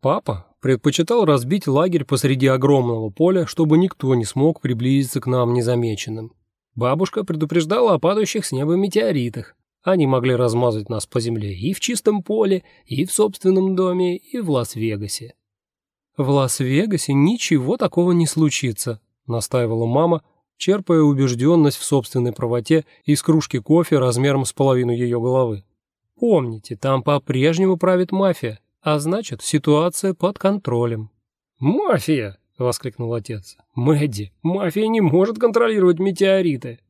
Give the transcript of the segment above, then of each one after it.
Папа предпочитал разбить лагерь посреди огромного поля, чтобы никто не смог приблизиться к нам незамеченным. Бабушка предупреждала о падающих с неба метеоритах. Они могли размазать нас по земле и в чистом поле, и в собственном доме, и в Лас-Вегасе. «В Лас-Вегасе ничего такого не случится», — настаивала мама, черпая убежденность в собственной правоте из кружки кофе размером с половину ее головы. «Помните, там по-прежнему правит мафия, а значит, ситуация под контролем». «Мафия!» — воскликнул отец. «Мэдди, мафия не может контролировать метеориты».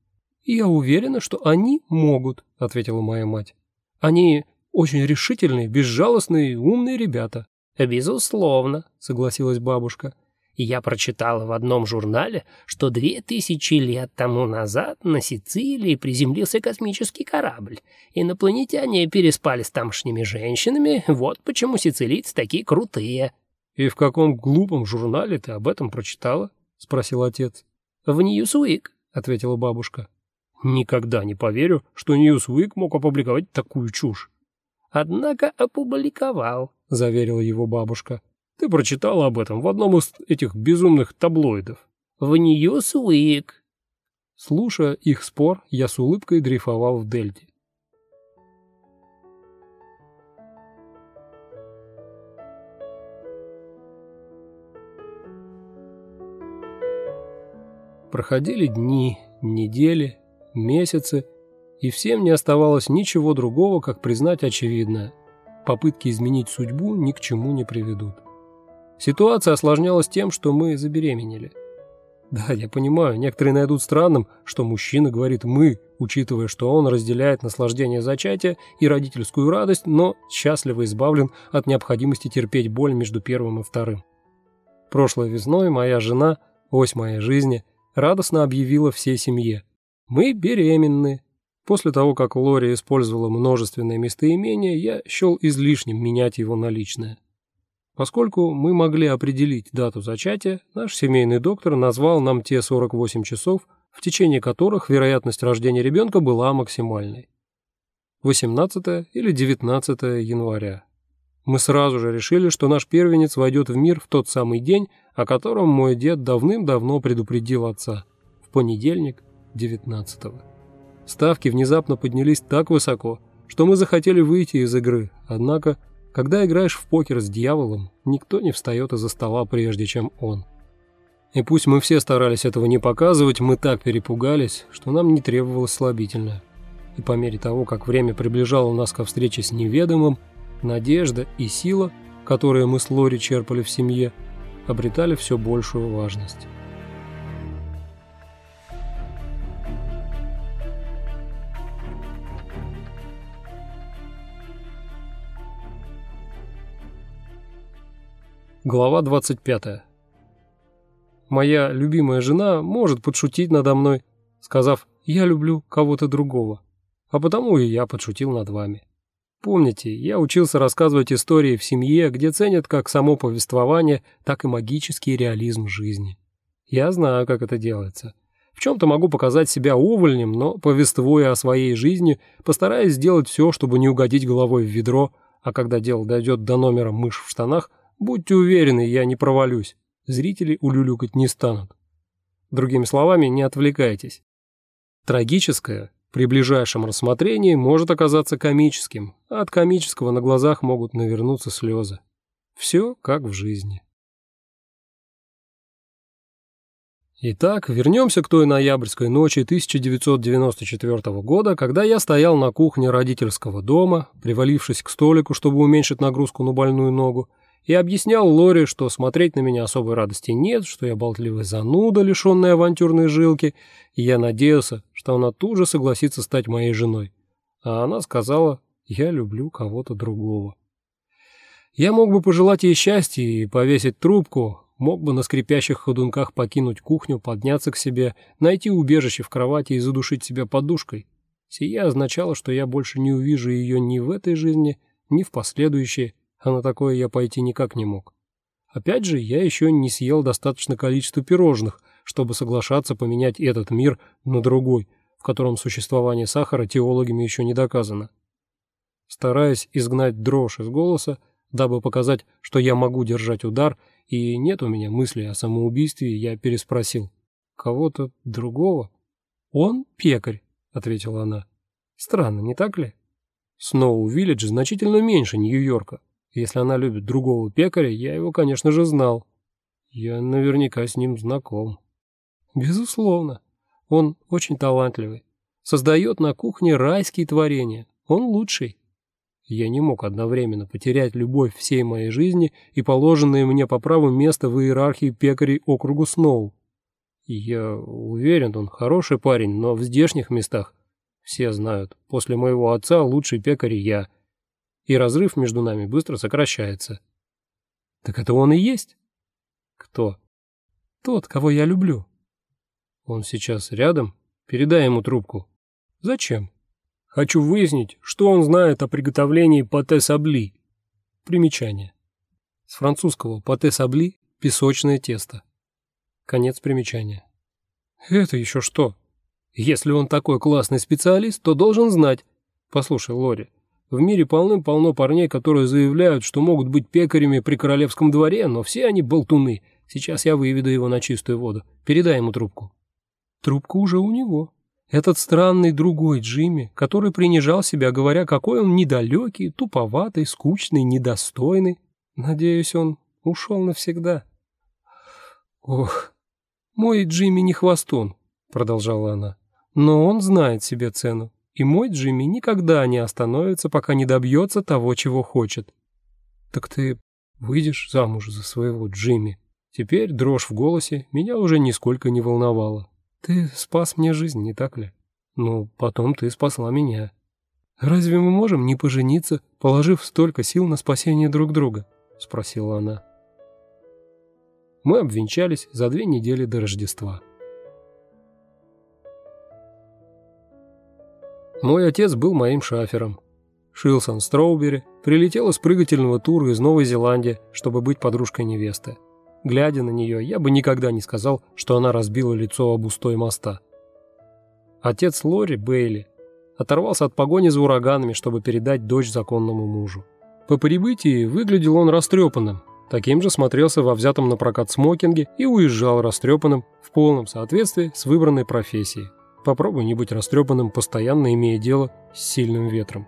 «Я уверена, что они могут», — ответила моя мать. «Они очень решительные, безжалостные, умные ребята». «Безусловно», — согласилась бабушка. «Я прочитала в одном журнале, что две тысячи лет тому назад на Сицилии приземлился космический корабль. Инопланетяне переспали с тамошними женщинами, вот почему сицилийцы такие крутые». «И в каком глупом журнале ты об этом прочитала?» — спросил отец. «В Ньюсуик», — ответила бабушка. «Никогда не поверю, что Ньюсуик мог опубликовать такую чушь». «Однако опубликовал», — заверила его бабушка. «Ты прочитала об этом в одном из этих безумных таблоидов». «В Ньюсуик». Слушая их спор, я с улыбкой дрейфовал в дельте. Проходили дни, недели, месяцы, и всем не оставалось ничего другого, как признать очевидное. Попытки изменить судьбу ни к чему не приведут. Ситуация осложнялась тем, что мы забеременели. Да, я понимаю, некоторые найдут странным, что мужчина говорит «мы», учитывая, что он разделяет наслаждение зачатия и родительскую радость, но счастливо избавлен от необходимости терпеть боль между первым и вторым. Прошлой весной моя жена, ось моей жизни, радостно объявила всей семье. Мы беременны. После того, как Лори использовала множественное местоимение, я счел излишним менять его на личное. Поскольку мы могли определить дату зачатия, наш семейный доктор назвал нам те 48 часов, в течение которых вероятность рождения ребенка была максимальной. 18 или 19 января. Мы сразу же решили, что наш первенец войдет в мир в тот самый день, о котором мой дед давным-давно предупредил отца. В понедельник, 19 -го. Ставки внезапно поднялись так высоко, что мы захотели выйти из игры, однако, когда играешь в покер с дьяволом, никто не встает из-за стола прежде, чем он. И пусть мы все старались этого не показывать, мы так перепугались, что нам не требовалось слабительное. И по мере того, как время приближало нас ко встрече с неведомым, надежда и сила, которые мы с Лори черпали в семье, обретали все большую важность. Глава 25. Моя любимая жена может подшутить надо мной, сказав «я люблю кого-то другого», а потому и я подшутил над вами. Помните, я учился рассказывать истории в семье, где ценят как само повествование, так и магический реализм жизни. Я знаю, как это делается. В чем-то могу показать себя увольнем, но, повествуя о своей жизни, постараюсь сделать все, чтобы не угодить головой в ведро, а когда дело дойдет до номера «мышь в штанах», будьте уверены, я не провалюсь. Зрители улюлюкать не станут. Другими словами, не отвлекайтесь. Трагическое при ближайшем рассмотрении может оказаться комическим, а от комического на глазах могут навернуться слезы. Все как в жизни. Итак, вернемся к той ноябрьской ночи 1994 года, когда я стоял на кухне родительского дома, привалившись к столику, чтобы уменьшить нагрузку на больную ногу, и объяснял Лоре, что смотреть на меня особой радости нет, что я болтливый зануда, лишенная авантюрной жилки, и я надеялся, что она тут же согласится стать моей женой. А она сказала, я люблю кого-то другого. Я мог бы пожелать ей счастья и повесить трубку, мог бы на скрипящих ходунках покинуть кухню, подняться к себе, найти убежище в кровати и задушить себя подушкой. Сия означало, что я больше не увижу ее ни в этой жизни, ни в последующей, а на такое я пойти никак не мог. Опять же, я еще не съел достаточно количества пирожных, чтобы соглашаться поменять этот мир на другой, в котором существование сахара теологами еще не доказано. Стараясь изгнать дрожь из голоса, Дабы показать, что я могу держать удар, и нет у меня мысли о самоубийстве, я переспросил. «Кого-то другого?» «Он пекарь», — ответила она. «Странно, не так ли?» Сноу-Виллидж значительно меньше Нью-Йорка. Если она любит другого пекаря, я его, конечно же, знал. Я наверняка с ним знаком. Безусловно. Он очень талантливый. Создает на кухне райские творения. Он лучший. Я не мог одновременно потерять любовь всей моей жизни и положенное мне по праву место в иерархии пекарей округу Сноу. Я уверен, он хороший парень, но в здешних местах все знают, после моего отца лучший пекарь я. И разрыв между нами быстро сокращается. Так это он и есть? Кто? Тот, кого я люблю. Он сейчас рядом? Передай ему трубку. Зачем? Хочу выяснить, что он знает о приготовлении пате сабли. Примечание. С французского пате сабли – песочное тесто. Конец примечания. Это еще что? Если он такой классный специалист, то должен знать. Послушай, Лори, в мире полным-полно парней, которые заявляют, что могут быть пекарями при королевском дворе, но все они болтуны. Сейчас я выведу его на чистую воду. Передай ему трубку. Трубка уже у него. Этот странный другой Джимми, который принижал себя, говоря, какой он недалекий, туповатый, скучный, недостойный. Надеюсь, он ушел навсегда. Ох, мой Джимми не хвостун, продолжала она, но он знает себе цену. И мой Джимми никогда не остановится, пока не добьется того, чего хочет. Так ты выйдешь замуж за своего Джимми? Теперь дрожь в голосе меня уже нисколько не волновала. Ты спас мне жизнь, не так ли? Ну, потом ты спасла меня. Разве мы можем не пожениться, положив столько сил на спасение друг друга? Спросила она. Мы обвенчались за две недели до Рождества. Мой отец был моим шафером. Шилсон Строубери прилетел из прыгательного тура из Новой Зеландии, чтобы быть подружкой невесты. Глядя на нее, я бы никогда не сказал, что она разбила лицо об устой моста. Отец Лори, Бейли, оторвался от погони за ураганами, чтобы передать дочь законному мужу. По прибытии выглядел он растрепанным, таким же смотрелся во взятом на прокат смокинге и уезжал растрепанным в полном соответствии с выбранной профессией. Попробуй не быть растрепанным, постоянно имея дело с сильным ветром.